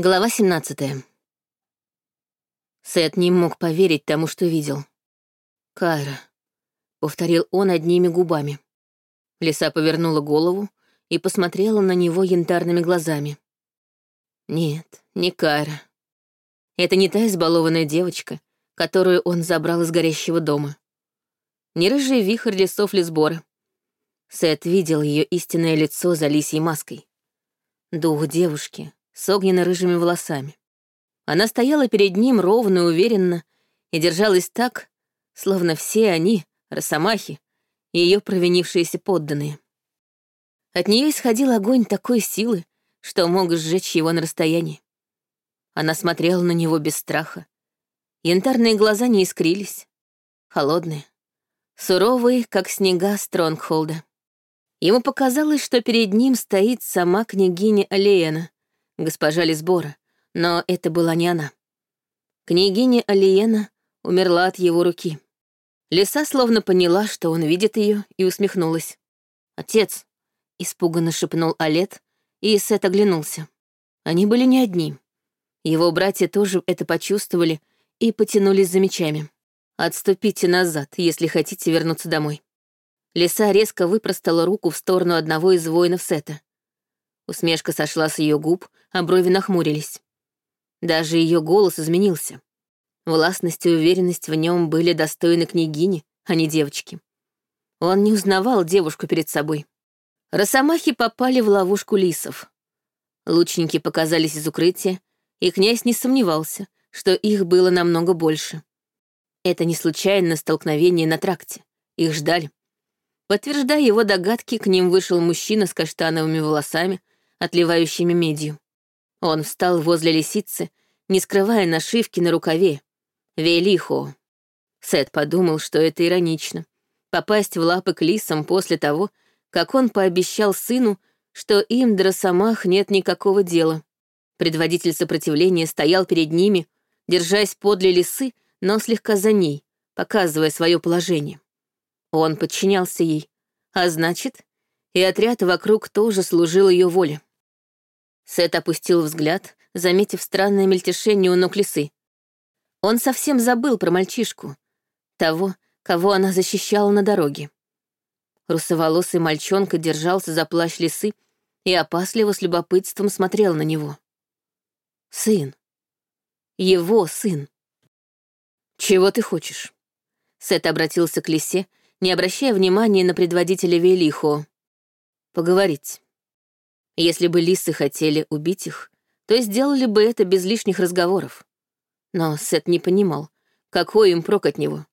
Глава 17. Сет не мог поверить тому, что видел. «Кайра», — повторил он одними губами. Лиса повернула голову и посмотрела на него янтарными глазами. Нет, не Кайра. Это не та избалованная девочка, которую он забрал из горящего дома. Не рыжий вихрь лесов Лесбора. Сет видел ее истинное лицо за лисьей маской. Дух девушки, с огненно-рыжими волосами. Она стояла перед ним ровно и уверенно и держалась так, словно все они, росомахи, ее провинившиеся подданные. От нее исходил огонь такой силы, что мог сжечь его на расстоянии. Она смотрела на него без страха. Янтарные глаза не искрились, холодные, суровые, как снега Стронгхолда. Ему показалось, что перед ним стоит сама княгиня Алиена, госпожа Лисбора, но это была не она. Княгиня Алиена умерла от его руки. Лиса словно поняла, что он видит ее, и усмехнулась. «Отец!» — испуганно шепнул Олет, и Сет оглянулся. Они были не одни. Его братья тоже это почувствовали и потянулись за мечами. «Отступите назад, если хотите вернуться домой». Лиса резко выпростала руку в сторону одного из воинов Сета. Усмешка сошла с ее губ, а брови нахмурились. Даже ее голос изменился. Властность и уверенность в нем были достойны княгини, а не девочки. Он не узнавал девушку перед собой. Росомахи попали в ловушку лисов. Лучники показались из укрытия, и князь не сомневался, что их было намного больше. Это не случайно столкновение на тракте. Их ждали. Подтверждая его догадки, к ним вышел мужчина с каштановыми волосами, отливающими медью. Он встал возле лисицы, не скрывая нашивки на рукаве. Велихо. Сет подумал, что это иронично. Попасть в лапы к лисам после того, как он пообещал сыну, что им до росомах нет никакого дела. Предводитель сопротивления стоял перед ними, держась подле лисы, но слегка за ней, показывая свое положение. Он подчинялся ей, а значит, и отряд вокруг тоже служил ее воле. Сет опустил взгляд, заметив странное мельтешение у ног лисы. Он совсем забыл про мальчишку, того, кого она защищала на дороге. Русоволосый мальчонка держался за плащ лисы и опасливо с любопытством смотрел на него. Сын. Его сын. «Чего ты хочешь?» Сет обратился к лисе, не обращая внимания на предводителя Велихо. «Поговорить». Если бы лисы хотели убить их, то сделали бы это без лишних разговоров. Но Сет не понимал, какой им прок от него.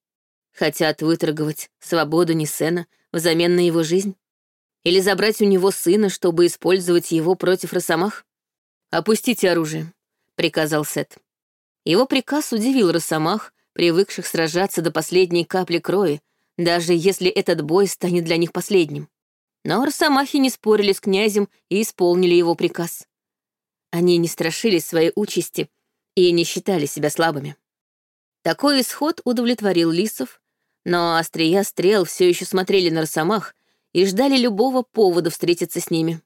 Хотят выторговать свободу Нисена взамен на его жизнь? Или забрать у него сына, чтобы использовать его против Росомах? «Опустите оружие», — приказал Сет. Его приказ удивил Росомах, привыкших сражаться до последней капли крови, даже если этот бой станет для них последним. Но росомахи не спорили с князем и исполнили его приказ. Они не страшились своей участи и не считали себя слабыми. Такой исход удовлетворил лисов, но острия стрел все еще смотрели на росомах и ждали любого повода встретиться с ними.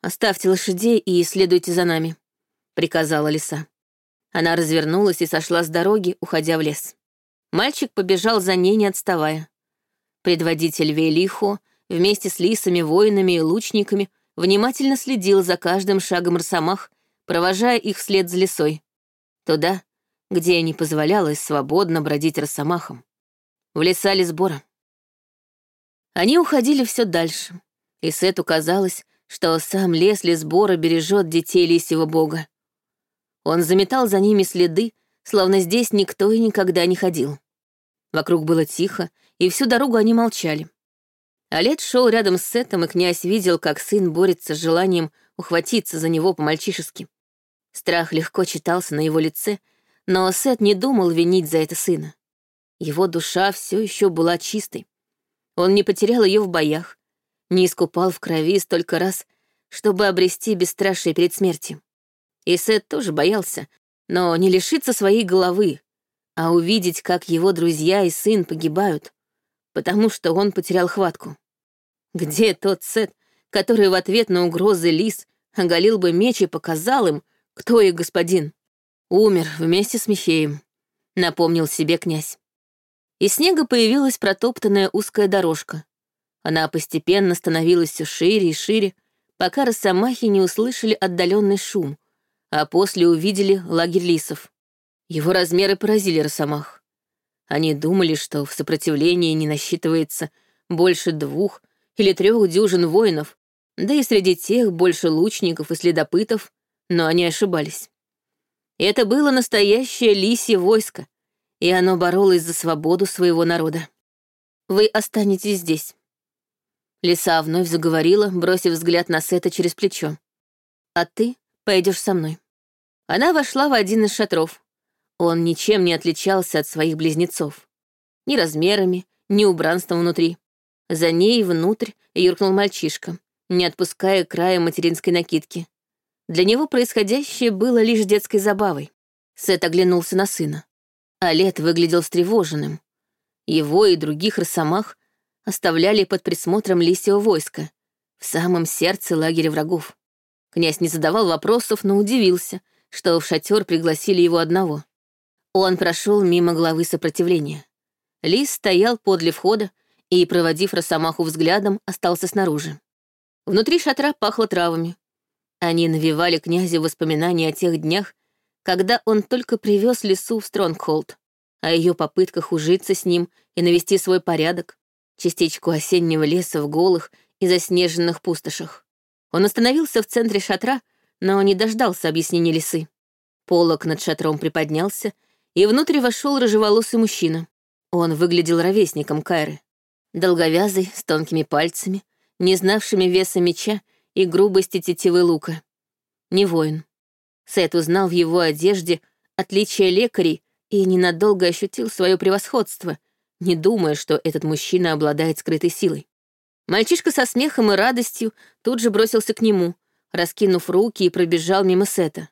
«Оставьте лошадей и следуйте за нами», — приказала лиса. Она развернулась и сошла с дороги, уходя в лес. Мальчик побежал за ней, не отставая. Предводитель Велихо вместе с лисами, воинами и лучниками внимательно следил за каждым шагом росомах, провожая их вслед за лесой. Туда, где не позволялось свободно бродить росомахам. В леса Лесбора. Они уходили все дальше, и Сету казалось, что сам лес Лесбора бережет детей лисьего бога. Он заметал за ними следы, словно здесь никто и никогда не ходил. Вокруг было тихо, и всю дорогу они молчали. Олет шел рядом с Сетом, и князь видел, как сын борется с желанием ухватиться за него по-мальчишески. Страх легко читался на его лице, но Сет не думал винить за это сына. Его душа все еще была чистой. Он не потерял ее в боях, не искупал в крови столько раз, чтобы обрести бесстрашие перед смертью. И Сет тоже боялся, но не лишиться своей головы, а увидеть, как его друзья и сын погибают, потому что он потерял хватку. Где тот Сет, который в ответ на угрозы лис оголил бы меч и показал им, Кто их господин? Умер вместе с Михеем, напомнил себе князь. Из снега появилась протоптанная узкая дорожка. Она постепенно становилась все шире и шире, пока росомахи не услышали отдаленный шум, а после увидели лагерь лисов. Его размеры поразили росомах. Они думали, что в сопротивлении не насчитывается больше двух или трех дюжин воинов, да и среди тех больше лучников и следопытов, но они ошибались. Это было настоящее лисье войско, и оно боролось за свободу своего народа. Вы останетесь здесь. Лиса вновь заговорила, бросив взгляд на Сета через плечо. А ты пойдешь со мной. Она вошла в один из шатров. Он ничем не отличался от своих близнецов. Ни размерами, ни убранством внутри. За ней внутрь юркнул мальчишка, не отпуская края материнской накидки. Для него происходящее было лишь детской забавой. Сет оглянулся на сына. Олет выглядел встревоженным. Его и других росомах оставляли под присмотром лисьего войска, в самом сердце лагеря врагов. Князь не задавал вопросов, но удивился, что в шатер пригласили его одного. Он прошел мимо главы сопротивления. Лис стоял подле входа и, проводив Росомаху взглядом, остался снаружи. Внутри шатра пахло травами. Они навевали князю воспоминания о тех днях, когда он только привез лесу в Стронгхолд, о ее попытках ужиться с ним и навести свой порядок, частичку осеннего леса в голых и заснеженных пустошах. Он остановился в центре шатра, но не дождался объяснения лисы. Полок над шатром приподнялся, и внутрь вошел рыжеволосый мужчина. Он выглядел ровесником Кайры. Долговязый, с тонкими пальцами, не знавшими веса меча и грубости тетивы лука. Не воин. Сет узнал в его одежде отличие лекарей и ненадолго ощутил свое превосходство, не думая, что этот мужчина обладает скрытой силой. Мальчишка со смехом и радостью тут же бросился к нему, раскинув руки и пробежал мимо Сета.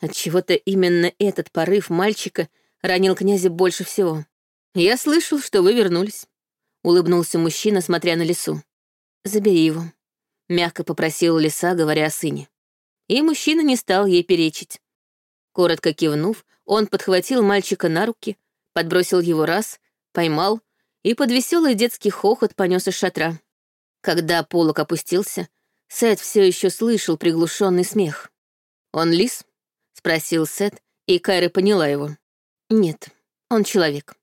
Отчего-то именно этот порыв мальчика ранил князя больше всего. «Я слышал, что вы вернулись», — улыбнулся мужчина, смотря на лесу. «Забери его», — мягко попросила лиса, говоря о сыне. И мужчина не стал ей перечить. Коротко кивнув, он подхватил мальчика на руки, подбросил его раз, поймал и под веселый детский хохот понес из шатра. Когда полок опустился, Сет все еще слышал приглушенный смех. Он лис? спросил Сет, и Кайра поняла его. Нет, он человек.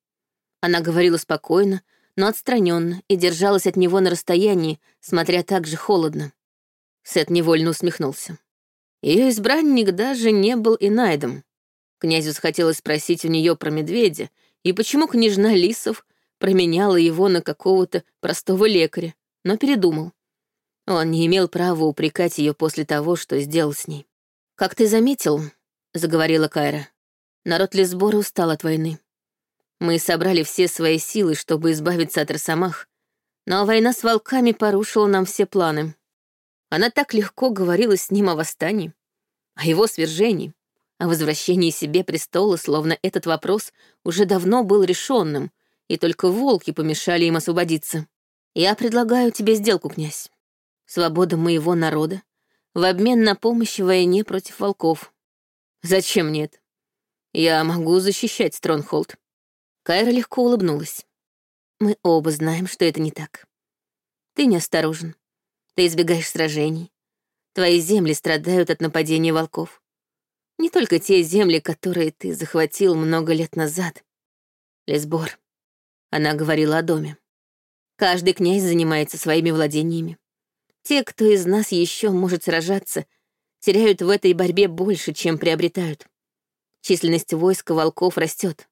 Она говорила спокойно, но отстраненно и держалась от него на расстоянии, смотря так же холодно. Сет невольно усмехнулся. Ее избранник даже не был Инайдом. Князю захотелось спросить у нее про медведя, и почему княжна Лисов променяла его на какого-то простого лекаря, но передумал. Он не имел права упрекать ее после того, что сделал с ней. «Как ты заметил, — заговорила Кайра. «Народ Лесбора устал от войны. Мы собрали все свои силы, чтобы избавиться от Росомах, но война с волками порушила нам все планы. Она так легко говорила с ним о восстании, о его свержении, о возвращении себе престола, словно этот вопрос уже давно был решенным, и только волки помешали им освободиться. Я предлагаю тебе сделку, князь. Свобода моего народа в обмен на помощь в войне против волков. Зачем нет? Я могу защищать Стронгхолд. Кайра легко улыбнулась. Мы оба знаем, что это не так. Ты неосторожен. Ты избегаешь сражений. Твои земли страдают от нападения волков. Не только те земли, которые ты захватил много лет назад. Лесбор. Она говорила о доме. Каждый князь занимается своими владениями. Те, кто из нас еще может сражаться, теряют в этой борьбе больше, чем приобретают. Численность войска волков растет.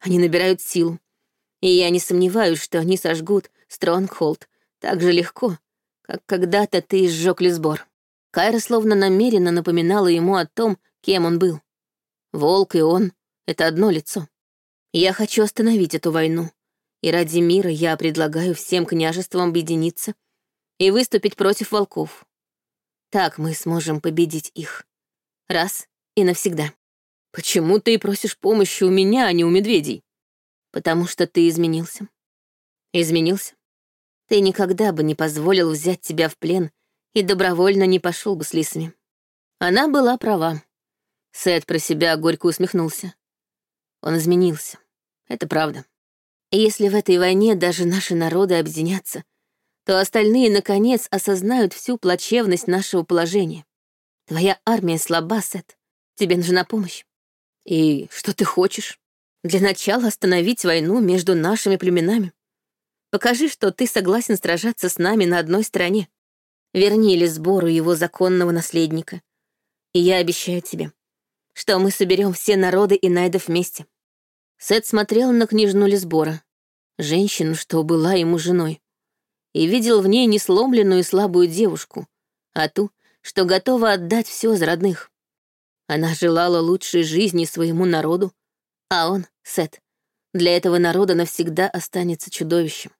Они набирают силу. И я не сомневаюсь, что они сожгут Стронгхолд так же легко, как когда-то ты сжег Лесбор. Кайра словно намеренно напоминала ему о том, кем он был. Волк и он — это одно лицо. Я хочу остановить эту войну, и ради мира я предлагаю всем княжествам объединиться и выступить против волков. Так мы сможем победить их. Раз и навсегда. Почему ты просишь помощи у меня, а не у медведей? Потому что ты изменился. Изменился? Ты никогда бы не позволил взять тебя в плен и добровольно не пошел бы с лисами. Она была права. Сет про себя горько усмехнулся. Он изменился. Это правда. И если в этой войне даже наши народы объединятся, то остальные, наконец, осознают всю плачевность нашего положения. Твоя армия слаба, Сет. Тебе нужна помощь. И что ты хочешь? Для начала остановить войну между нашими племенами. Покажи, что ты согласен сражаться с нами на одной стороне. Верни Лесбору его законного наследника. И я обещаю тебе, что мы соберем все народы и найдов вместе. Сет смотрел на княжну Лесбора, женщину, что была ему женой, и видел в ней не сломленную и слабую девушку, а ту, что готова отдать все за родных. Она желала лучшей жизни своему народу, а он, Сет, для этого народа навсегда останется чудовищем.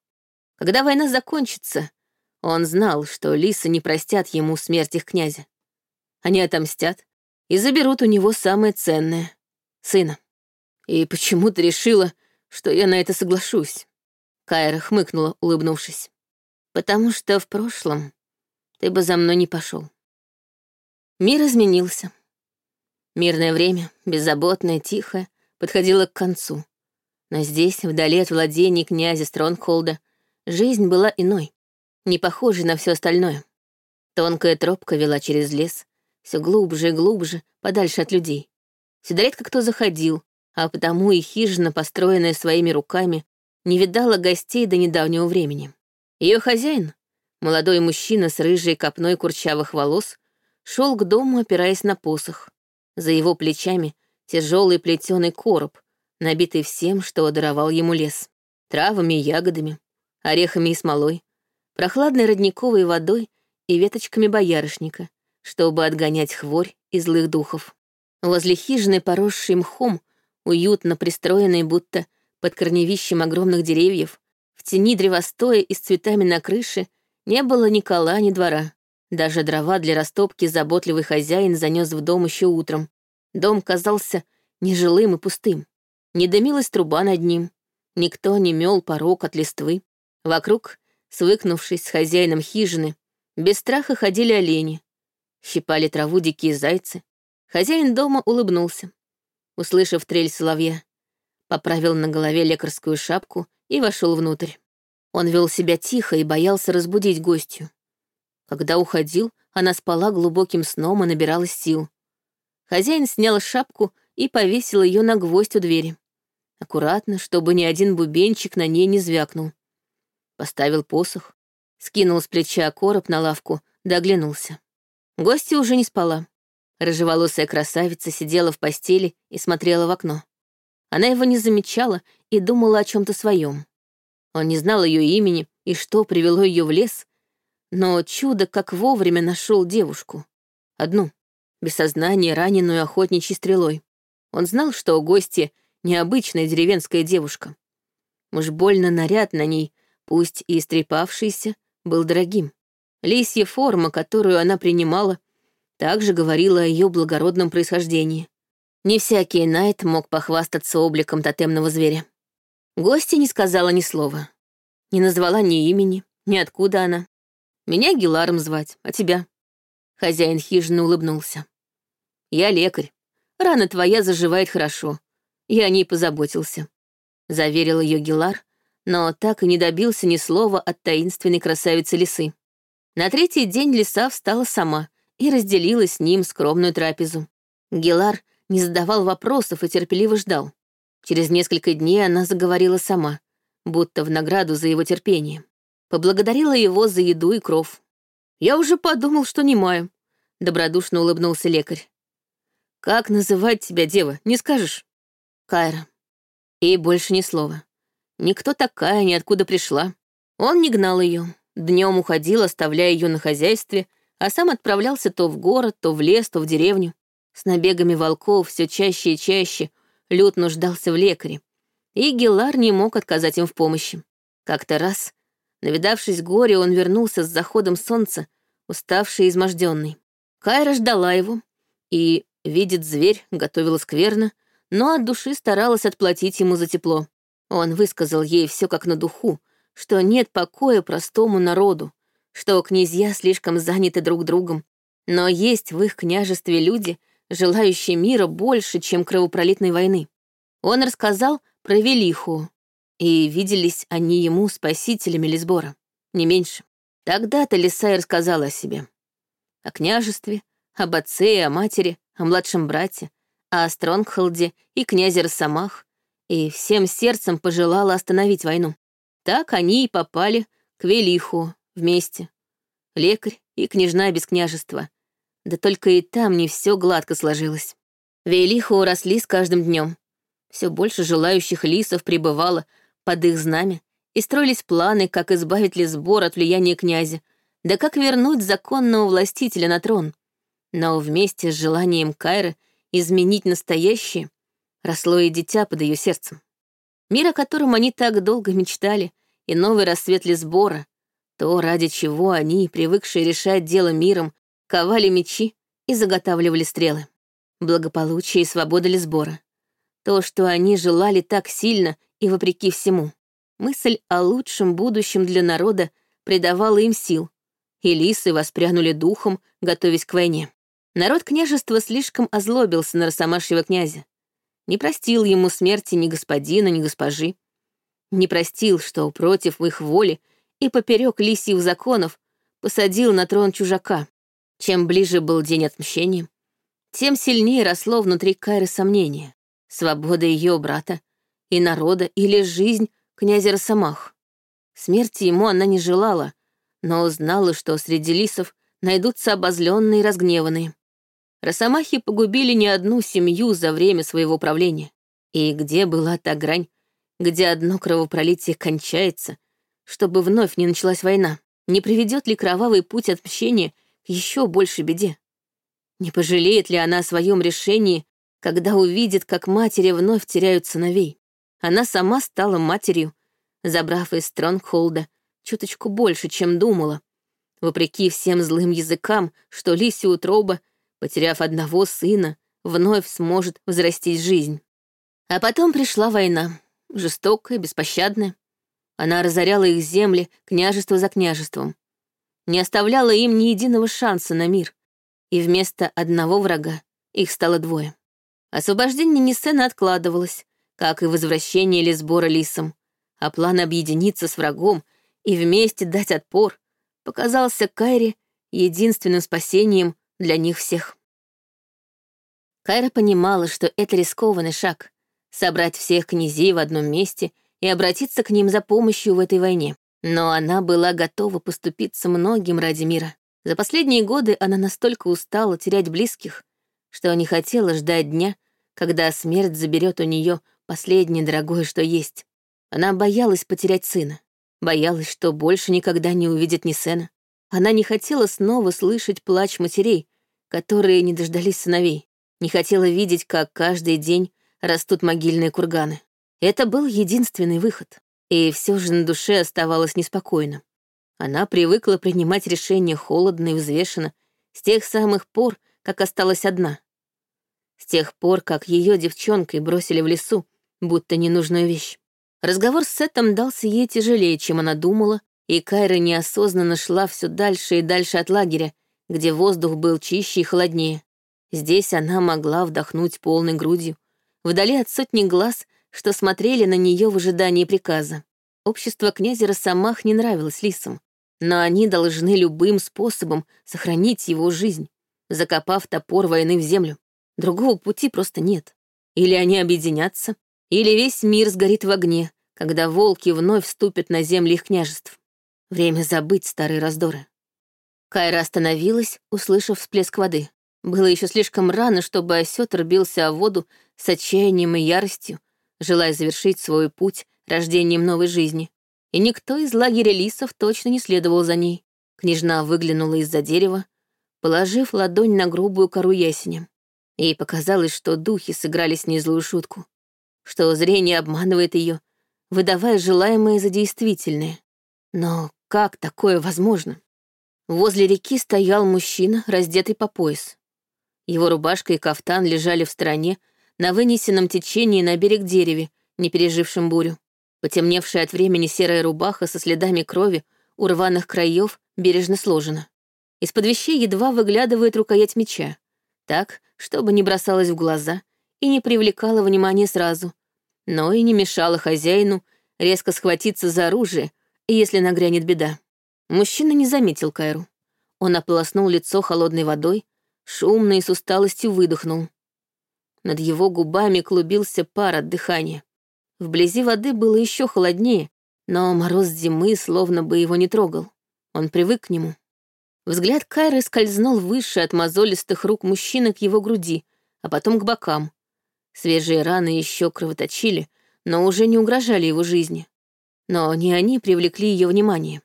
Когда война закончится, он знал, что лисы не простят ему смерть их князя. Они отомстят и заберут у него самое ценное — сына. И почему ты решила, что я на это соглашусь? Кайра хмыкнула, улыбнувшись. Потому что в прошлом ты бы за мной не пошел. Мир изменился. Мирное время, беззаботное, тихое, подходило к концу. Но здесь, вдали от владений князя Стронгхолда, жизнь была иной, не похожей на все остальное. Тонкая тропка вела через лес, все глубже и глубже, подальше от людей. Сюда редко кто заходил, а потому и хижина, построенная своими руками, не видала гостей до недавнего времени. Ее хозяин, молодой мужчина с рыжей копной курчавых волос, шел к дому, опираясь на посох. За его плечами тяжелый плетеный короб, набитый всем, что даровал ему лес. Травами и ягодами, орехами и смолой, прохладной родниковой водой и веточками боярышника, чтобы отгонять хворь и злых духов. Возле хижины, поросшей мхом, уютно пристроенной будто под корневищем огромных деревьев, в тени древостоя и с цветами на крыше, не было ни кола, ни двора. Даже дрова для растопки заботливый хозяин занес в дом еще утром. Дом казался нежилым и пустым. Не дымилась труба над ним. Никто не мел порог от листвы. Вокруг, свыкнувшись с хозяином хижины, без страха ходили олени. Щипали траву дикие зайцы. Хозяин дома улыбнулся. Услышав трель соловья, поправил на голове лекарскую шапку и вошел внутрь. Он вел себя тихо и боялся разбудить гостью. Когда уходил, она спала глубоким сном и набиралась сил. Хозяин снял шапку и повесил ее на гвоздь у двери. Аккуратно, чтобы ни один бубенчик на ней не звякнул. Поставил посох, скинул с плеча короб на лавку, да оглянулся. Гостья уже не спала. Рыжеволосая красавица сидела в постели и смотрела в окно. Она его не замечала и думала о чем то своем. Он не знал ее имени и что привело ее в лес, но чудо как вовремя нашел девушку. Одну, без сознания, раненую охотничьей стрелой. Он знал, что у гости необычная деревенская девушка. Уж больно наряд на ней, пусть и истрепавшийся, был дорогим. Лисья форма, которую она принимала, также говорила о ее благородном происхождении. Не всякий Найт мог похвастаться обликом тотемного зверя. Гостья не сказала ни слова. Не назвала ни имени, ни откуда она. Меня Геларом звать, а тебя?» Хозяин хижины улыбнулся. «Я лекарь. Рана твоя заживает хорошо. Я о ней позаботился», — заверил ее Гелар, но так и не добился ни слова от таинственной красавицы лисы. На третий день лиса встала сама и разделила с ним скромную трапезу. Гелар не задавал вопросов и терпеливо ждал. Через несколько дней она заговорила сама, будто в награду за его терпение. Поблагодарила его за еду и кров. «Я уже подумал, что не маю», — добродушно улыбнулся лекарь. «Как называть тебя, дева, не скажешь?» «Кайра». И больше ни слова. Никто такая, ни откуда пришла. Он не гнал ее. Днем уходил, оставляя ее на хозяйстве, а сам отправлялся то в город, то в лес, то в деревню. С набегами волков все чаще и чаще Люд нуждался в лекаре, и Гелар не мог отказать им в помощи. Как-то раз Навидавшись горе, он вернулся с заходом солнца, уставший и изможденный. Кайра ждала его и, видит зверь, готовила скверно, но от души старалась отплатить ему за тепло. Он высказал ей все как на духу, что нет покоя простому народу, что князья слишком заняты друг другом, но есть в их княжестве люди, желающей мира больше, чем кровопролитной войны. Он рассказал про Велиху, и виделись они ему спасителями Лисбора, не меньше. Тогда-то Лисай рассказала о себе. О княжестве, об отце и о матери, о младшем брате, о Стронгхолде и князе Росомах, и всем сердцем пожелала остановить войну. Так они и попали к Велиху вместе. Лекарь и княжна без княжества. Да только и там не все гладко сложилось. Велиху уросли с каждым днем. Все больше желающих лисов прибывало под их знамя, и строились планы, как избавить Лесбор от влияния князя, да как вернуть законного властителя на трон. Но вместе с желанием Кайры изменить настоящее росло и дитя под ее сердцем. Мир, о котором они так долго мечтали, и новый рассвет Лесбора, то, ради чего они, привыкшие решать дело миром, ковали мечи и заготавливали стрелы. Благополучие и свобода Лесбора. То, что они желали так сильно и вопреки всему. Мысль о лучшем будущем для народа придавала им сил, и лисы воспрянули духом, готовясь к войне. Народ княжества слишком озлобился на Росомашьего князя. Не простил ему смерти ни господина, ни госпожи. Не простил, что против их воли и поперек лисьих законов посадил на трон чужака. Чем ближе был день отмщения, тем сильнее росло внутри Кайры сомнение. Свобода ее брата и народа или жизнь князя Росомах. Смерти ему она не желала, но знала, что среди лисов найдутся обозленные и разгневанные. Росомахи погубили не одну семью за время своего правления. И где была та грань, где одно кровопролитие кончается, чтобы вновь не началась война? Не приведет ли кровавый путь отмщения к еще большей беде? Не пожалеет ли она о своем решении, когда увидит, как матери вновь теряют сыновей? Она сама стала матерью, забрав из Стронгхолда чуточку больше, чем думала, вопреки всем злым языкам, что Лиси утроба потеряв одного сына, вновь сможет взрастить жизнь. А потом пришла война, жестокая, беспощадная. Она разоряла их земли, княжество за княжеством. Не оставляла им ни единого шанса на мир. И вместо одного врага их стало двое. Освобождение Нисена откладывалось, как и возвращение Лесбора лисом, а план объединиться с врагом и вместе дать отпор показался Кайре единственным спасением для них всех. Кайра понимала, что это рискованный шаг — собрать всех князей в одном месте и обратиться к ним за помощью в этой войне. Но она была готова поступиться многим ради мира. За последние годы она настолько устала терять близких, что не хотела ждать дня, когда смерть заберет у нее последнее дорогое, что есть. Она боялась потерять сына, боялась, что больше никогда не увидит Нисена. Она не хотела снова слышать плач матерей, которые не дождались сыновей. Не хотела видеть, как каждый день растут могильные курганы. Это был единственный выход. И все же на душе оставалось неспокойно. Она привыкла принимать решения холодно и взвешенно с тех самых пор, как осталась одна. С тех пор, как ее девчонкой бросили в лесу, будто ненужную вещь. Разговор с Сетом дался ей тяжелее, чем она думала, и Кайра неосознанно шла все дальше и дальше от лагеря, где воздух был чище и холоднее. Здесь она могла вдохнуть полной грудью, вдали от сотни глаз, что смотрели на нее в ожидании приказа. Общество князя Росомах не нравилось лисам, но они должны любым способом сохранить его жизнь, закопав топор войны в землю. Другого пути просто нет. Или они объединятся, или весь мир сгорит в огне, когда волки вновь вступят на земли их княжеств. Время забыть старые раздоры. Кайра остановилась, услышав всплеск воды. Было еще слишком рано, чтобы осетр бился о воду с отчаянием и яростью, желая завершить свой путь рождением новой жизни. И никто из лагеря лисов точно не следовал за ней. Княжна выглянула из-за дерева, положив ладонь на грубую кору ясеня. Ей показалось, что духи сыграли с ней злую шутку, что зрение обманывает ее, выдавая желаемое за действительное. Но как такое возможно? Возле реки стоял мужчина, раздетый по пояс. Его рубашка и кафтан лежали в стороне, на вынесенном течении на берег дереве, не пережившем бурю. Потемневшая от времени серая рубаха со следами крови у рваных краев бережно сложена. Из-под вещей едва выглядывает рукоять меча, так, чтобы не бросалось в глаза и не привлекало внимания сразу, но и не мешало хозяину резко схватиться за оружие, если нагрянет беда. Мужчина не заметил Кайру. Он ополоснул лицо холодной водой, шумно и с усталостью выдохнул. Над его губами клубился пар от дыхания. Вблизи воды было еще холоднее, но мороз зимы словно бы его не трогал. Он привык к нему. Взгляд Кайры скользнул выше от мозолистых рук мужчины к его груди, а потом к бокам. Свежие раны еще кровоточили, но уже не угрожали его жизни. Но не они привлекли ее внимание.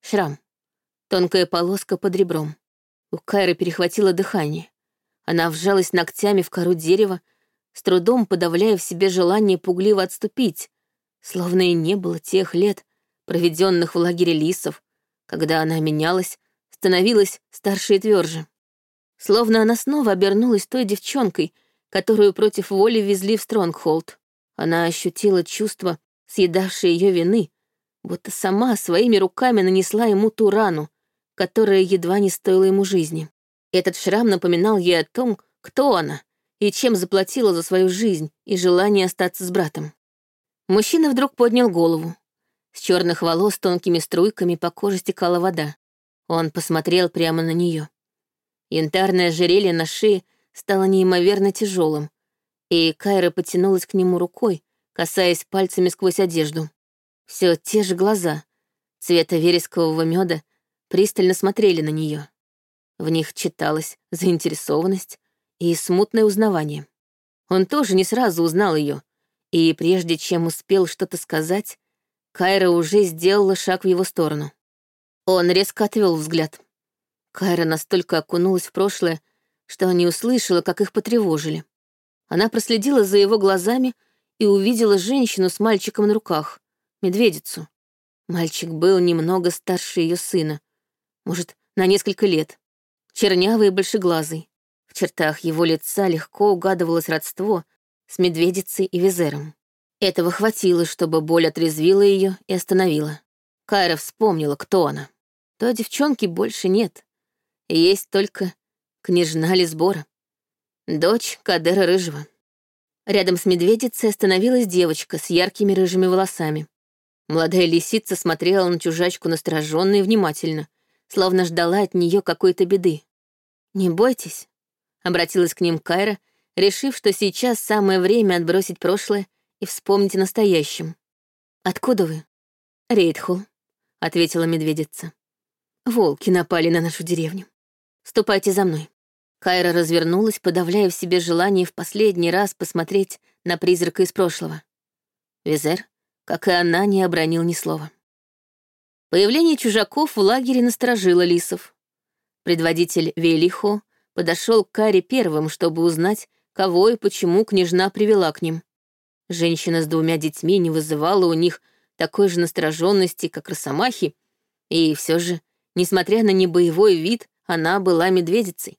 Шрам. Тонкая полоска под ребром. У Кайры перехватило дыхание. Она вжалась ногтями в кору дерева, с трудом подавляя в себе желание пугливо отступить, словно и не было тех лет, проведенных в лагере лисов, когда она менялась, становилась старше и тверже. Словно она снова обернулась той девчонкой, которую против воли везли в Стронгхолд. Она ощутила чувство, съедавшее ее вины, будто сама своими руками нанесла ему ту рану, которая едва не стоила ему жизни. Этот шрам напоминал ей о том, кто она и чем заплатила за свою жизнь и желание остаться с братом. Мужчина вдруг поднял голову. С черных волос тонкими струйками по коже стекала вода. Он посмотрел прямо на нее. Янтарное ожерелье на шее стало неимоверно тяжелым, и Кайра потянулась к нему рукой, касаясь пальцами сквозь одежду. Все те же глаза, цвета верескового меда, пристально смотрели на нее. В них читалась заинтересованность и смутное узнавание. Он тоже не сразу узнал ее, и прежде чем успел что-то сказать, Кайра уже сделала шаг в его сторону. Он резко отвел взгляд. Кайра настолько окунулась в прошлое, что не услышала, как их потревожили. Она проследила за его глазами и увидела женщину с мальчиком на руках, медведицу. Мальчик был немного старше ее сына, может, на несколько лет, чернявый и большеглазый. В чертах его лица легко угадывалось родство с медведицей и визером. Этого хватило, чтобы боль отрезвила ее и остановила. Кайра вспомнила, кто она. То девчонки больше нет. Есть только княжна Лисбора, дочь Кадера Рыжего. Рядом с медведицей остановилась девочка с яркими рыжими волосами. Молодая лисица смотрела на чужачку настороженно и внимательно, словно ждала от нее какой-то беды. «Не бойтесь», — обратилась к ним Кайра, решив, что сейчас самое время отбросить прошлое и вспомнить о настоящем. «Откуда вы?» «Рейдхул», — ответила медведица. «Волки напали на нашу деревню. Ступайте за мной». Кайра развернулась, подавляя в себе желание в последний раз посмотреть на призрака из прошлого. Визер, как и она, не обронил ни слова. Появление чужаков в лагере насторожило лисов. Предводитель Велихо подошел к Каре первым, чтобы узнать, кого и почему княжна привела к ним. Женщина с двумя детьми не вызывала у них такой же настороженности, как росомахи, и все же, несмотря на небоевой вид, она была медведицей,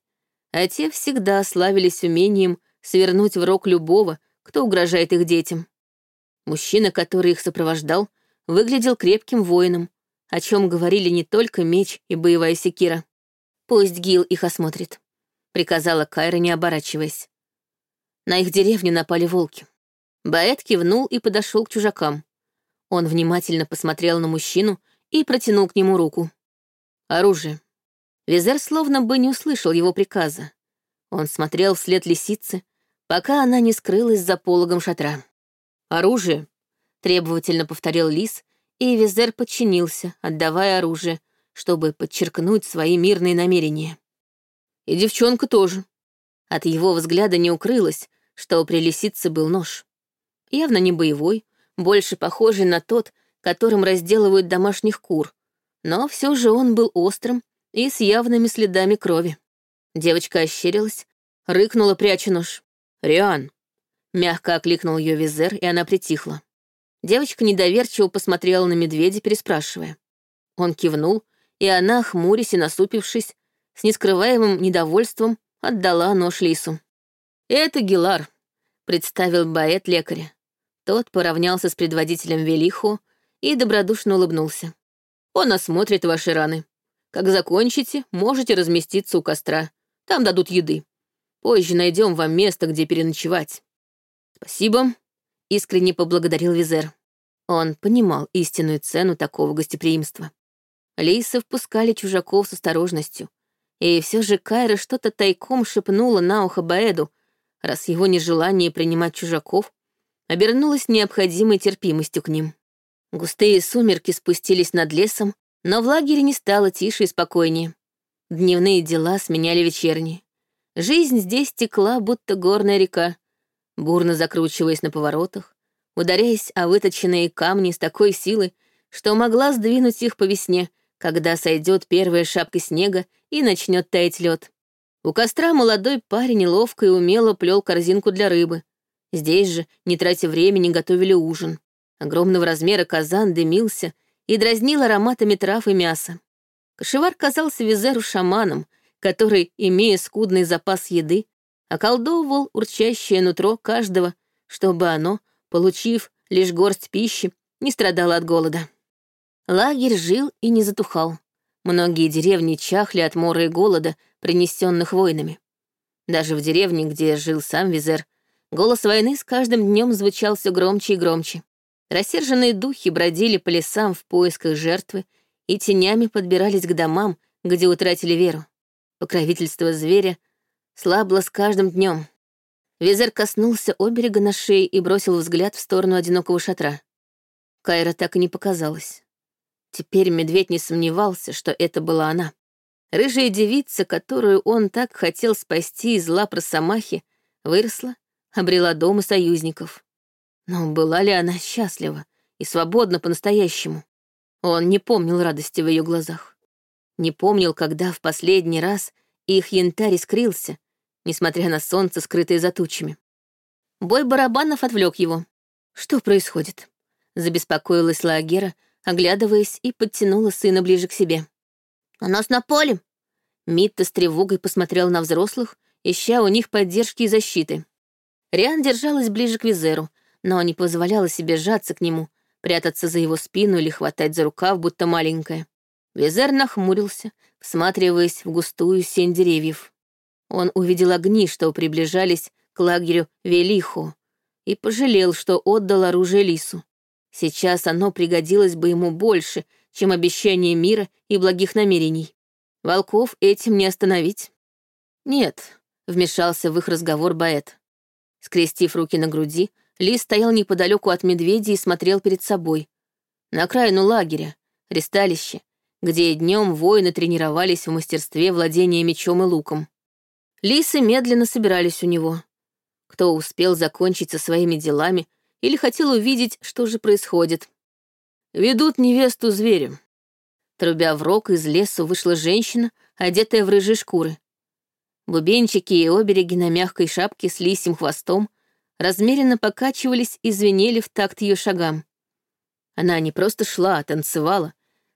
а те всегда славились умением свернуть в рог любого, кто угрожает их детям. Мужчина, который их сопровождал, выглядел крепким воином, о чем говорили не только меч и боевая секира. Пусть Гил их осмотрит приказала Кайра, не оборачиваясь. На их деревню напали волки. Баэт кивнул и подошел к чужакам. Он внимательно посмотрел на мужчину и протянул к нему руку. Оружие. Визер словно бы не услышал его приказа. Он смотрел вслед лисицы, пока она не скрылась за пологом шатра. «Оружие», — требовательно повторил лис, и Визер подчинился, отдавая оружие, чтобы подчеркнуть свои мирные намерения. И девчонка тоже. От его взгляда не укрылось, что при лисице был нож. Явно не боевой, больше похожий на тот, которым разделывают домашних кур, но все же он был острым и с явными следами крови. Девочка ощерилась, рыкнула, пряча нож. «Риан!» Мягко окликнул ее визер, и она притихла. Девочка недоверчиво посмотрела на медведя, переспрашивая. Он кивнул, и она, хмурясь и насупившись, с нескрываемым недовольством отдала нож Лису. «Это Гилар», — представил Баэт лекаря. Тот поравнялся с предводителем Велихо и добродушно улыбнулся. «Он осмотрит ваши раны. Как закончите, можете разместиться у костра. Там дадут еды. Позже найдем вам место, где переночевать. Спасибо, искренне поблагодарил Визер. Он понимал истинную цену такого гостеприимства. Лисы впускали чужаков с осторожностью, и все же Кайра что-то тайком шепнула на ухо Баэду, раз его нежелание принимать чужаков обернулось необходимой терпимостью к ним. Густые сумерки спустились над лесом, но в лагере не стало тише и спокойнее. Дневные дела сменяли вечерние. Жизнь здесь текла, будто горная река, бурно закручиваясь на поворотах, ударяясь о выточенные камни с такой силой, что могла сдвинуть их по весне, когда сойдет первая шапка снега и начнет таять лед. У костра молодой парень ловко и умело плел корзинку для рыбы. Здесь же, не тратя времени, готовили ужин. Огромного размера казан дымился и дразнил ароматами трав и мяса. Кошевар казался Визеру шаманом, который, имея скудный запас еды, околдовывал урчащее нутро каждого, чтобы оно, получив лишь горсть пищи, не страдало от голода. Лагерь жил и не затухал. Многие деревни чахли от мора и голода, принесенных войнами. Даже в деревне, где жил сам Визер, голос войны с каждым днем звучал все громче и громче. Рассерженные духи бродили по лесам в поисках жертвы и тенями подбирались к домам, где утратили веру. Покровительство зверя слабло с каждым днем. Визер коснулся оберега на шее и бросил взгляд в сторону одинокого шатра. Кайра так и не показалась. Теперь медведь не сомневался, что это была она. Рыжая девица, которую он так хотел спасти из лап Росомахи, выросла, обрела дом и союзников. Но была ли она счастлива и свободна по-настоящему? Он не помнил радости в ее глазах. Не помнил, когда в последний раз их янтарь искрился, несмотря на солнце, скрытое за тучами. Бой барабанов отвлек его. Что происходит? Забеспокоилась Лагера, оглядываясь, и подтянула сына ближе к себе. «У нас на поле!» Митта с тревогой посмотрел на взрослых, ища у них поддержки и защиты. Риан держалась ближе к Визеру, но не позволяла себе сжаться к нему, прятаться за его спину или хватать за рукав, будто маленькая. Визер нахмурился, всматриваясь в густую сень деревьев. Он увидел огни, что приближались к лагерю Велихо, и пожалел, что отдал оружие Лису. Сейчас оно пригодилось бы ему больше, чем обещание мира и благих намерений. Волков этим не остановить. Нет, вмешался в их разговор Баэт. Скрестив руки на груди, Лис стоял неподалеку от медведя и смотрел перед собой. На окраину лагеря, ресталище, где днем воины тренировались в мастерстве владения мечом и луком. Лисы медленно собирались у него. Кто успел закончить со своими делами или хотел увидеть, что же происходит. Ведут невесту зверем. Трубя в рог, из лесу вышла женщина, одетая в рыжие шкуры. Бубенчики и обереги на мягкой шапке с лисим хвостом — размеренно покачивались и звенели в такт ее шагам. Она не просто шла, а танцевала,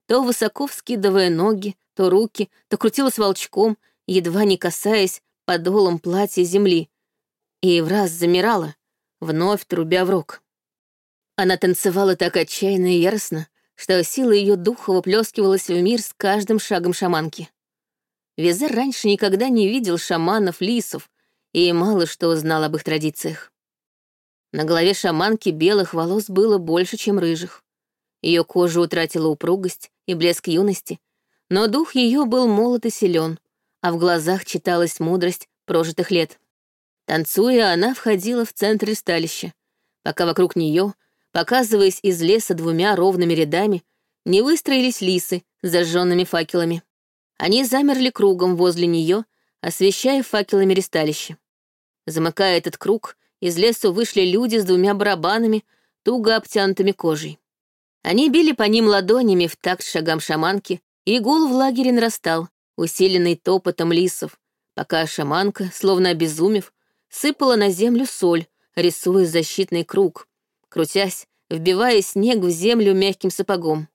то высоко вскидывая ноги, то руки, то крутилась волчком, едва не касаясь подолом платья земли, и в раз замирала, вновь трубя в рог. Она танцевала так отчаянно и яростно, что сила ее духа выплескивалась в мир с каждым шагом шаманки. Визер раньше никогда не видел шаманов-лисов и мало что знал об их традициях. На голове шаманки белых волос было больше, чем рыжих. Ее кожа утратила упругость и блеск юности, но дух ее был молод и силен, а в глазах читалась мудрость прожитых лет. Танцуя, она входила в центр ристалища, пока вокруг нее, показываясь из леса двумя ровными рядами, не выстроились лисы с зажженными факелами. Они замерли кругом возле нее, освещая факелами ристалище. Замыкая этот круг, из лесу вышли люди с двумя барабанами, туго обтянутыми кожей. Они били по ним ладонями в такт шагам шаманки, и гул в лагере нарастал, усиленный топотом лисов, пока шаманка, словно обезумев, сыпала на землю соль, рисуя защитный круг, крутясь, вбивая снег в землю мягким сапогом.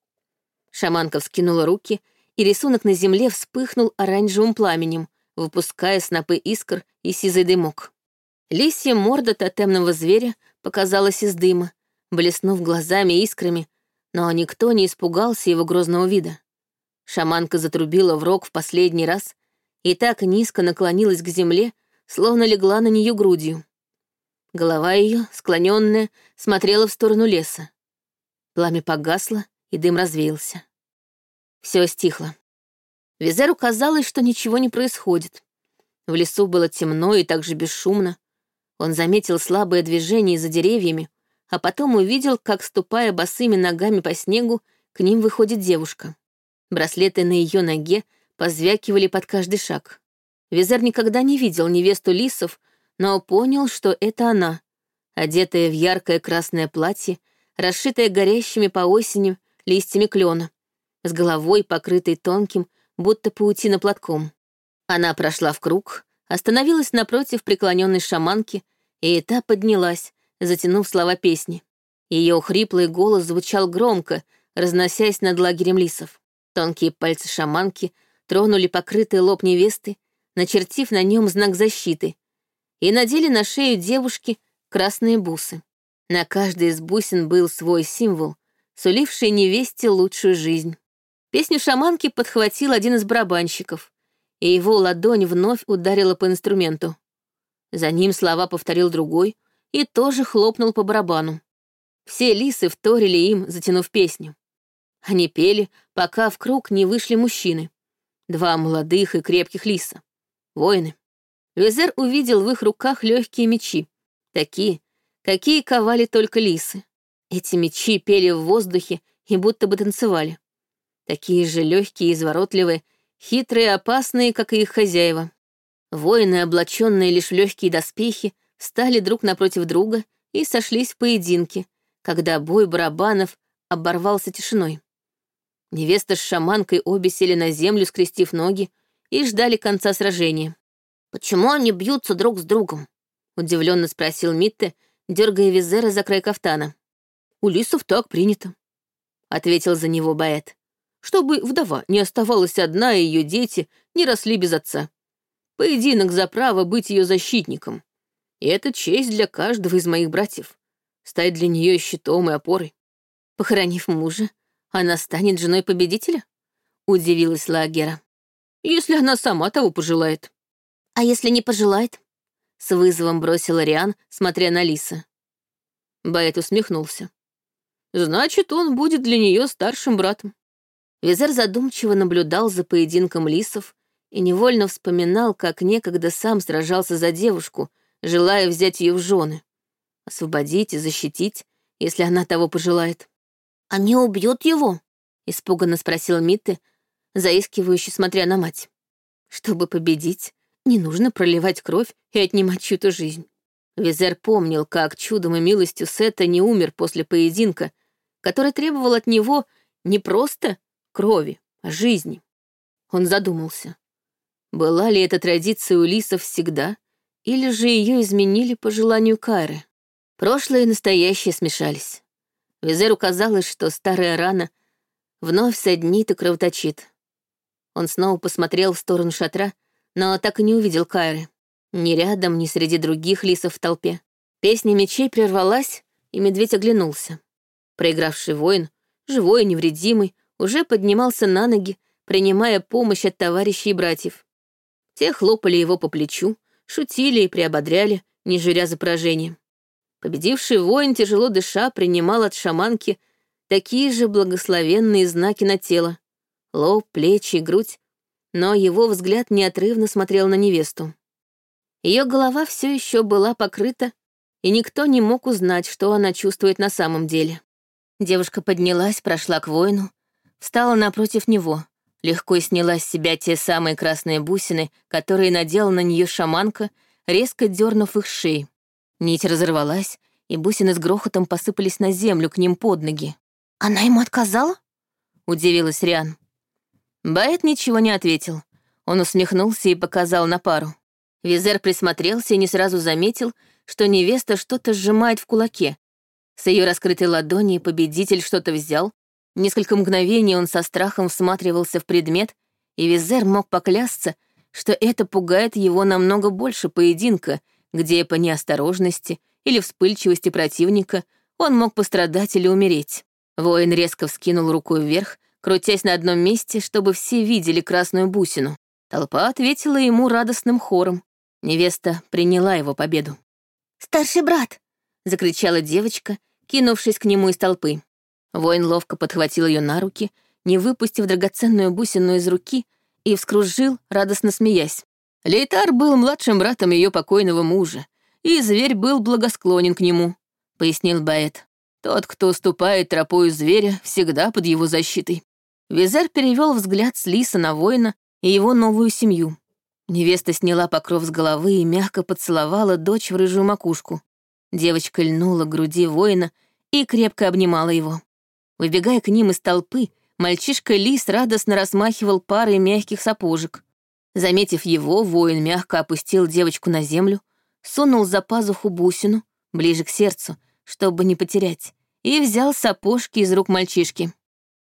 Шаманка вскинула руки, и рисунок на земле вспыхнул оранжевым пламенем, выпуская снопы искр и сизый дымок. Лисья морда тотемного зверя показалась из дыма, блеснув глазами искрами, но никто не испугался его грозного вида. Шаманка затрубила в рог в последний раз и так низко наклонилась к земле, словно легла на нее грудью. Голова ее, склоненная, смотрела в сторону леса. Пламя погасло, и дым развеялся. Все стихло. Визеру казалось, что ничего не происходит. В лесу было темно и также бесшумно. Он заметил слабое движение за деревьями, а потом увидел, как, ступая босыми ногами по снегу, к ним выходит девушка. Браслеты на ее ноге позвякивали под каждый шаг. Визер никогда не видел невесту лисов, но понял, что это она, одетая в яркое красное платье, расшитая горящими по осени листьями клена, с головой, покрытой тонким, будто паутина платком. Она прошла в круг, остановилась напротив преклоненной шаманки, и та поднялась, затянув слова песни. Ее хриплый голос звучал громко, разносясь над лагерем лисов. Тонкие пальцы шаманки тронули покрытый лоб невесты, начертив на нем знак защиты, и надели на шею девушки красные бусы. На каждой из бусин был свой символ, суливший невесте лучшую жизнь. Песню шаманки подхватил один из барабанщиков, и его ладонь вновь ударила по инструменту. За ним слова повторил другой и тоже хлопнул по барабану. Все лисы вторили им, затянув песню. Они пели, пока в круг не вышли мужчины. Два молодых и крепких лиса. Воины. Визер увидел в их руках легкие мечи. Такие, какие ковали только лисы. Эти мечи пели в воздухе и будто бы танцевали. Такие же легкие и изворотливые, хитрые и опасные, как и их хозяева. Воины, облаченные лишь в легкие доспехи, стали друг напротив друга и сошлись в поединке, когда бой барабанов оборвался тишиной. Невеста с шаманкой обе сели на землю, скрестив ноги, и ждали конца сражения. «Почему они бьются друг с другом?» — удивленно спросил Митте, дергая Визера за край кафтана. «У лисов так принято», — ответил за него Баэт чтобы вдова не оставалась одна, и ее дети не росли без отца. Поединок за право быть ее защитником. И это честь для каждого из моих братьев. Стать для нее щитом и опорой. Похоронив мужа, она станет женой победителя? Удивилась Лагера. Если она сама того пожелает. А если не пожелает? С вызовом бросила Риан, смотря на Лиса. Баэт усмехнулся. Значит, он будет для нее старшим братом. Визер задумчиво наблюдал за поединком лисов и невольно вспоминал, как некогда сам сражался за девушку, желая взять ее в жены. Освободить и защитить, если она того пожелает. «Они убьют его?» — испуганно спросил Митте, заискивающе смотря на мать. «Чтобы победить, не нужно проливать кровь и отнимать чью-то жизнь». Визер помнил, как чудом и милостью Сета не умер после поединка, который требовал от него не просто крови, о жизни. Он задумался, была ли эта традиция у лисов всегда, или же ее изменили по желанию Кайры. Прошлое и настоящее смешались. Визеру казалось, что старая рана вновь соднит и кровоточит. Он снова посмотрел в сторону шатра, но так и не увидел Кайры. Ни рядом, ни среди других лисов в толпе. Песня мечей прервалась, и медведь оглянулся. Проигравший воин, живой и невредимый, уже поднимался на ноги, принимая помощь от товарищей и братьев. Те хлопали его по плечу, шутили и приободряли, не жиря за поражение. Победивший воин, тяжело дыша, принимал от шаманки такие же благословенные знаки на тело — лоб, плечи и грудь, но его взгляд неотрывно смотрел на невесту. Ее голова все еще была покрыта, и никто не мог узнать, что она чувствует на самом деле. Девушка поднялась, прошла к воину, встала напротив него, легко сняла с себя те самые красные бусины, которые надела на нее шаманка, резко дернув их шеи. Нить разорвалась, и бусины с грохотом посыпались на землю к ним под ноги. «Она ему отказала?» — удивилась Риан. Баэт ничего не ответил. Он усмехнулся и показал на пару. Визер присмотрелся и не сразу заметил, что невеста что-то сжимает в кулаке. С ее раскрытой ладони победитель что-то взял, Несколько мгновений он со страхом всматривался в предмет, и Визер мог поклясться, что это пугает его намного больше поединка, где по неосторожности или вспыльчивости противника он мог пострадать или умереть. Воин резко вскинул руку вверх, крутясь на одном месте, чтобы все видели красную бусину. Толпа ответила ему радостным хором. Невеста приняла его победу. «Старший брат!» — закричала девочка, кинувшись к нему из толпы. Воин ловко подхватил ее на руки, не выпустив драгоценную бусину из руки, и вскружил, радостно смеясь. Лейтар был младшим братом ее покойного мужа, и зверь был благосклонен к нему, — пояснил Баэт. Тот, кто ступает тропою зверя, всегда под его защитой. Визер перевел взгляд с Лиса на воина и его новую семью. Невеста сняла покров с головы и мягко поцеловала дочь в рыжую макушку. Девочка льнула к груди воина и крепко обнимала его. Выбегая к ним из толпы, мальчишка Лис радостно размахивал парой мягких сапожек. Заметив его, воин мягко опустил девочку на землю, сунул за пазуху бусину, ближе к сердцу, чтобы не потерять, и взял сапожки из рук мальчишки.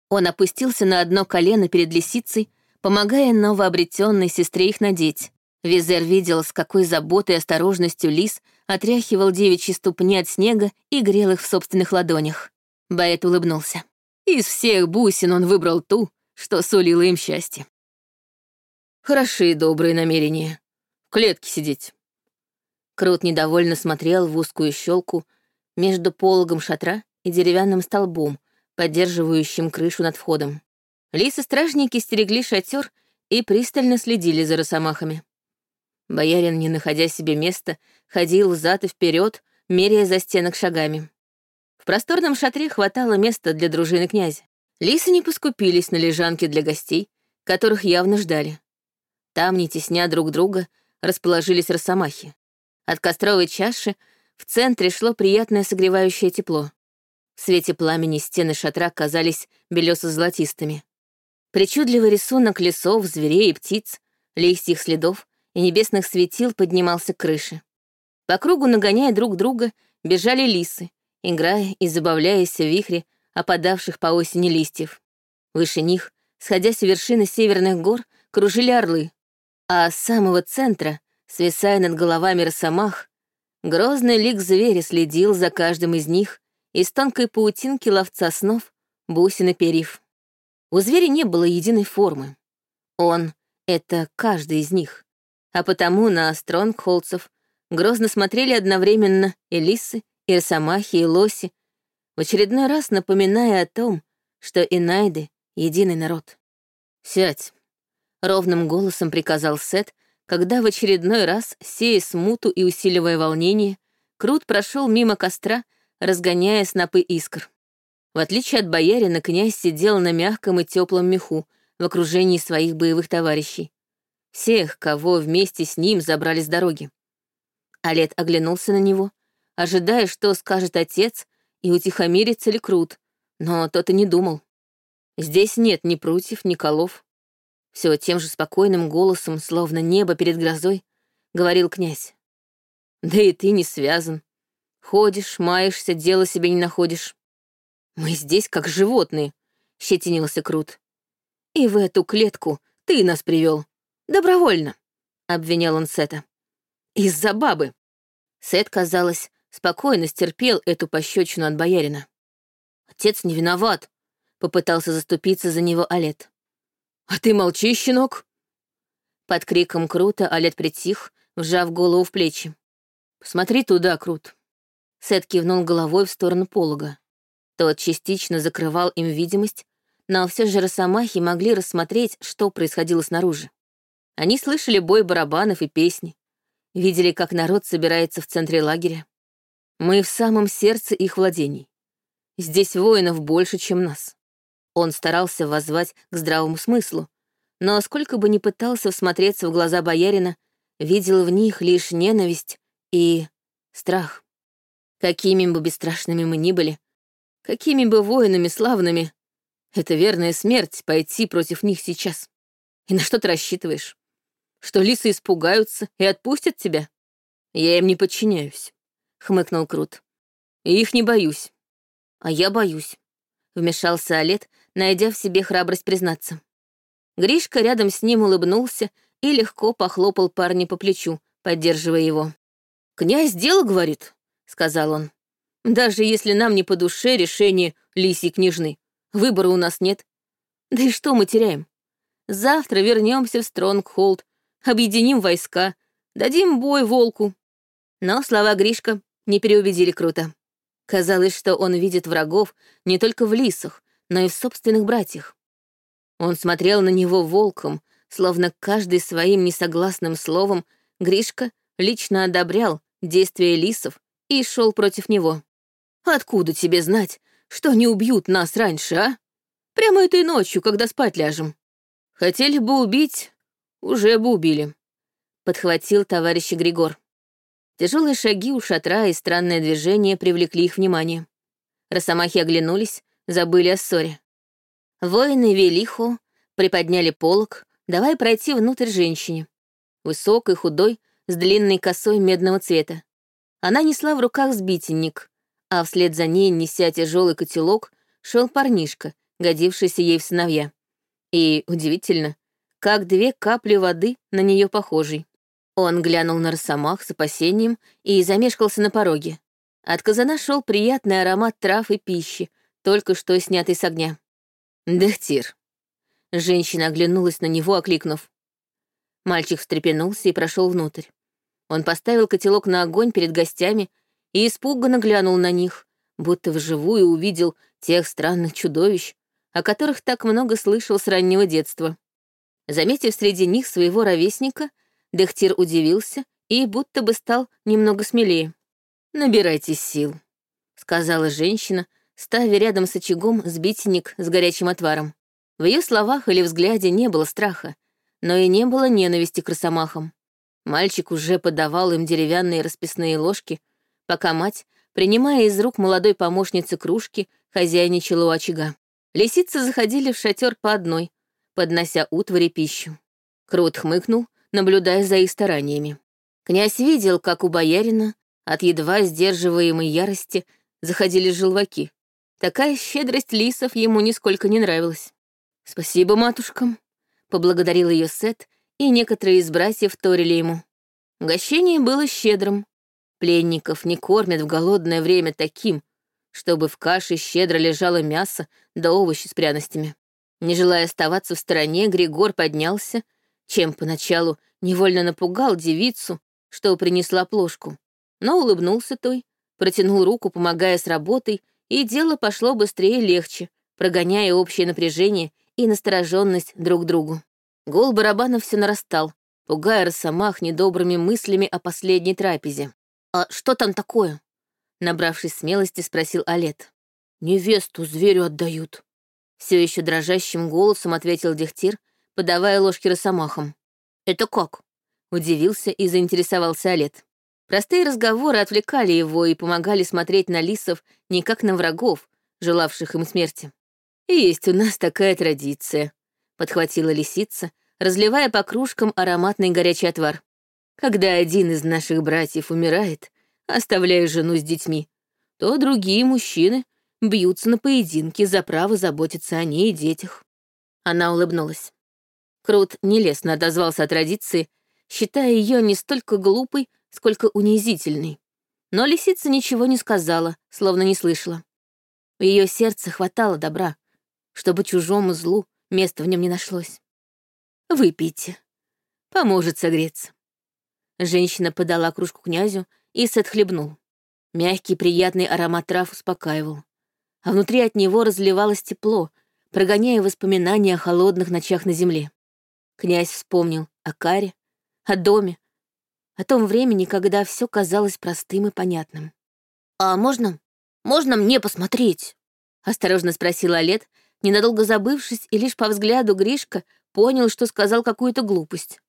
Он опустился на одно колено перед лисицей, помогая новообретенной сестре их надеть. Визер видел, с какой заботой и осторожностью лис отряхивал девичьи ступни от снега и грел их в собственных ладонях. Баэт улыбнулся. Из всех бусин он выбрал ту, что сулила им счастье. Хорошие добрые намерения. В клетке сидеть. Крут недовольно смотрел в узкую щелку между пологом шатра и деревянным столбом, поддерживающим крышу над входом. Лисы-стражники стерегли шатер и пристально следили за росомахами. Боярин, не находя себе места, ходил взад и вперед, меряя за стенок шагами. Просторном шатре хватало места для дружины князя. Лисы не поскупились на лежанки для гостей, которых явно ждали. Там, не тесня друг друга, расположились росомахи. От костровой чаши в центре шло приятное согревающее тепло. В свете пламени стены шатра казались белесо-золотистыми. Причудливый рисунок лесов, зверей и птиц, листьих следов и небесных светил поднимался к крыше. По кругу, нагоняя друг друга, бежали лисы, играя и забавляясь в вихре опадавших по осени листьев. Выше них, сходясь с вершины северных гор, кружили орлы, а с самого центра, свисая над головами росомах, грозный лик зверя следил за каждым из них из тонкой паутинки ловца снов, бусин и перьев. У зверя не было единой формы. Он — это каждый из них. А потому на стронгхолдцев грозно смотрели одновременно и лисы, и росомахи, и лоси, в очередной раз напоминая о том, что Инайды — единый народ. «Сядь», — ровным голосом приказал Сет, когда в очередной раз, сея смуту и усиливая волнение, Крут прошел мимо костра, разгоняя снопы искр. В отличие от боярина, князь сидел на мягком и теплом меху в окружении своих боевых товарищей. Всех, кого вместе с ним забрали с дороги. Олет оглянулся на него, ожидая, что скажет отец, и утихомирится ли Крут, но тот и не думал. Здесь нет ни прутьев, ни колов. Все тем же спокойным голосом, словно небо перед грозой, говорил князь. Да и ты не связан. Ходишь, маешься, дело себе не находишь. «Мы здесь как животные», — щетинился Крут. «И в эту клетку ты нас привел. Добровольно», — обвинял он Сета. «Из-за бабы». Сет, казалось, спокойно стерпел эту пощечину от боярина. «Отец не виноват», — попытался заступиться за него Олет. «А ты молчи, щенок!» Под криком Крута Олет притих, вжав голову в плечи. «Посмотри туда, Крут». Сет кивнул головой в сторону полога. Тот частично закрывал им видимость, но все же росомахи могли рассмотреть, что происходило снаружи. Они слышали бой барабанов и песни, видели, как народ собирается в центре лагеря. Мы в самом сердце их владений. Здесь воинов больше, чем нас. Он старался воззвать к здравому смыслу, но сколько бы ни пытался всмотреться в глаза боярина, видел в них лишь ненависть и страх. Какими бы бесстрашными мы ни были, Какими бы воинами славными, это верная смерть пойти против них сейчас. И на что ты рассчитываешь? Что лисы испугаются и отпустят тебя? Я им не подчиняюсь, — хмыкнул Крут. Их не боюсь. А я боюсь, — вмешался Олет, найдя в себе храбрость признаться. Гришка рядом с ним улыбнулся и легко похлопал парня по плечу, поддерживая его. «Князь дело говорит», — сказал он. Даже если нам не по душе решение лисьей княжны, выбора у нас нет. Да и что мы теряем? Завтра вернемся в Стронгхолд, объединим войска, Дадим бой волку». Но слова Гришка не переубедили Круто. Казалось, что он видит врагов не только в лисах, но и в собственных братьях. Он смотрел на него волком, словно каждый своим несогласным словом Гришка лично одобрял действия лисов и шел против него. «Откуда тебе знать, что они убьют нас раньше, а? Прямо этой ночью, когда спать ляжем. Хотели бы убить, уже бы убили», — подхватил товарищ Григор. Тяжелые шаги у шатра и странное движение привлекли их внимание. Росомахи оглянулись, забыли о ссоре. Воины Велихо приподняли полог, давая пройти внутрь женщине. Высокой, худой, с длинной косой медного цвета. Она несла в руках сбитенник, а вслед за ней, неся тяжелый котелок, шел парнишка, годившийся ей в сыновья. И, удивительно, как две капли воды на нее похожий. Он глянул на росомах с опасением и замешкался на пороге. От казана шел приятный аромат трав и пищи, только что снятый с огня. «Дехтир». Женщина оглянулась на него, окликнув. Мальчик встрепенулся и прошел внутрь. Он поставил котелок на огонь перед гостями и испуганно глянул на них, будто вживую увидел тех странных чудовищ, о которых так много слышал с раннего детства. Заметив среди них своего ровесника, Дехтир удивился и будто бы стал немного смелее. «Набирайтесь сил», — сказала женщина, ставя рядом с очагом сбитенник с горячим отваром. В ее словах или взгляде не было страха, но и не было ненависти к росомахам. Мальчик уже подавал им деревянные расписные ложки, пока мать, принимая из рук молодой помощницы кружки, хозяйничала у очага. Лисицы заходили в шатер по одной, поднося утвари пищу. Крут хмыкнул, наблюдая за их стараниями. Князь видел, как у боярина от едва сдерживаемой ярости заходили желваки. Такая щедрость лисов ему нисколько не нравилась. «Спасибо, матушка», — поблагодарил ее Сет и некоторые из братьев вторили ему. Угощение было щедрым. Пленников не кормят в голодное время таким, чтобы в каше щедро лежало мясо да овощи с пряностями. Не желая оставаться в стороне, Григор поднялся, чем поначалу невольно напугал девицу, что принесла плошку, но улыбнулся той, протянул руку, помогая с работой, и дело пошло быстрее и легче, прогоняя общее напряжение и настороженность друг другу. Гол барабана все нарастал, пугая Росомах недобрыми мыслями о последней трапезе. «А что там такое?» Набравшись смелости, спросил Олет. «Невесту зверю отдают». Все еще дрожащим голосом ответил Дегтир, подавая ложки Росомахам. «Это как?» Удивился и заинтересовался Олет. Простые разговоры отвлекали его и помогали смотреть на лисов не как на врагов, желавших им смерти. «И есть у нас такая традиция», — подхватила лисица, разливая по кружкам ароматный горячий отвар. Когда один из наших братьев умирает, оставляя жену с детьми, то другие мужчины бьются на поединке за право заботиться о ней и детях. Она улыбнулась. Крут нелестно отозвался о традиции, считая ее не столько глупой, сколько унизительной. Но лисица ничего не сказала, словно не слышала. В ее сердце хватало добра, чтобы чужому злу места в нем не нашлось. Выпейте. Поможет согреться. Женщина подала кружку князю, и Сет. Мягкий приятный аромат трав успокаивал. А внутри от него разливалось тепло, прогоняя воспоминания о холодных ночах на земле. Князь вспомнил о Каре, о доме, о том времени, когда все казалось простым и понятным. «А можно? Можно мне посмотреть?» — осторожно спросила Олет, ненадолго забывшись, и лишь по взгляду Гришка понял, что сказал какую-то глупость.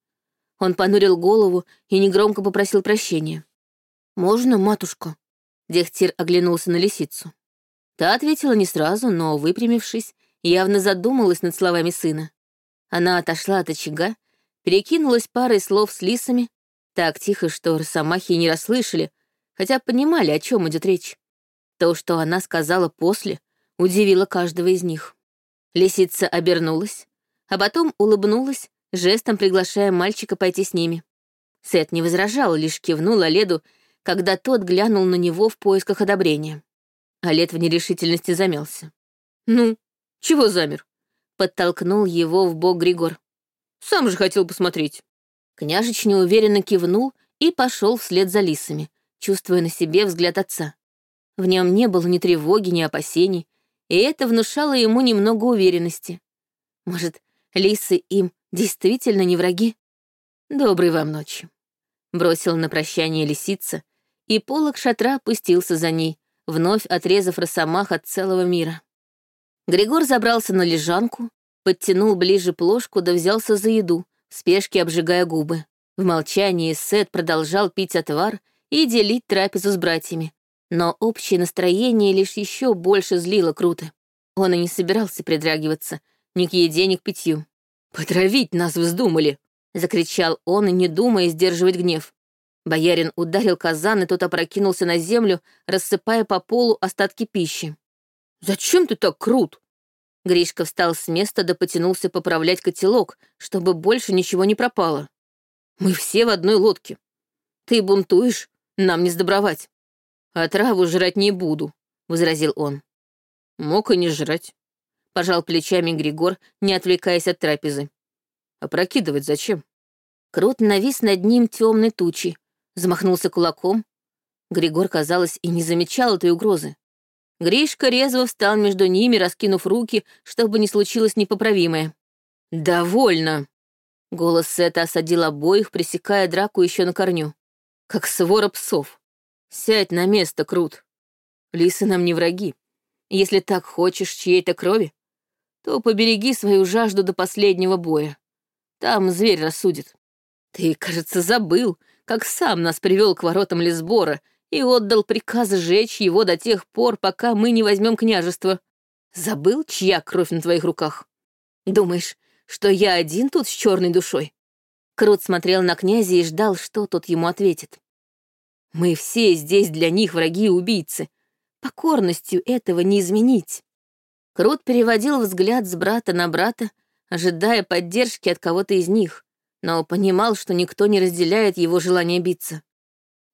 Он понурил голову и негромко попросил прощения. «Можно, матушка?» Дехтир оглянулся на лисицу. Та ответила не сразу, но, выпрямившись, явно задумалась над словами сына. Она отошла от очага, перекинулась парой слов с лисами, так тихо, что росомахи не расслышали, хотя понимали, о чем идет речь. То, что она сказала после, удивило каждого из них. Лисица обернулась, а потом улыбнулась, жестом приглашая мальчика пойти с ними. Сет не возражал, лишь кивнул Оледу, когда тот глянул на него в поисках одобрения. Олед в нерешительности замялся. «Ну, чего замер?» — подтолкнул его в бок Григор. «Сам же хотел посмотреть». Княжич неуверенно кивнул и пошел вслед за лисами, чувствуя на себе взгляд отца. В нем не было ни тревоги, ни опасений, и это внушало ему немного уверенности. Может, лисы им действительно не враги? Доброй вам ночи. Бросил на прощание лисица, и полок шатра опустился за ней, вновь отрезав росомах от целого мира. Григор забрался на лежанку, подтянул ближе плошку да взялся за еду, в спешке обжигая губы. В молчании Сет продолжал пить отвар и делить трапезу с братьями, но общее настроение лишь еще больше злило круто. Он и не собирался придрагиваться ни к еде, ни к питью. «Потравить нас вздумали!» — закричал он, не думая сдерживать гнев. Боярин ударил казан, и тот опрокинулся на землю, рассыпая по полу остатки пищи. «Зачем ты так крут?» Гришка встал с места да потянулся поправлять котелок, чтобы больше ничего не пропало. «Мы все в одной лодке. Ты бунтуешь, нам не сдобровать». «А траву жрать не буду», — возразил он. «Мог и не жрать», — пожал плечами Григор, не отвлекаясь от трапезы. «Опрокидывать зачем?» Крут навис над ним темной тучи, замахнулся кулаком. Григор, казалось, и не замечал этой угрозы. Гришка резво встал между ними, раскинув руки, чтобы не случилось непоправимое. «Довольно!» Голос Сета осадил обоих, пресекая драку еще на корню. Как свора псов. Сядь на место, Крут. Лисы нам не враги. Если так хочешь чьей-то крови, то побереги свою жажду до последнего боя. Там зверь рассудит. Ты, кажется, забыл, как сам нас привел к воротам Лесбора и отдал приказ сжечь его до тех пор, пока мы не возьмем княжество. Забыл, чья кровь на твоих руках? Думаешь, что я один тут с черной душой?» Крут смотрел на князя и ждал, что тот ему ответит. Мы все здесь для них враги и убийцы. Покорностью этого не изменить. Крут переводил взгляд с брата на брата, ожидая поддержки от кого-то из них, но понимал, что никто не разделяет его желание биться.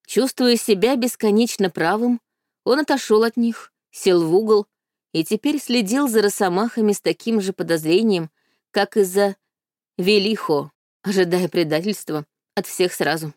Чувствуя себя бесконечно правым, он отошел от них, сел в угол и теперь следил за росомахами с таким же подозрением, как и за Велихо, ожидая предательства от всех сразу.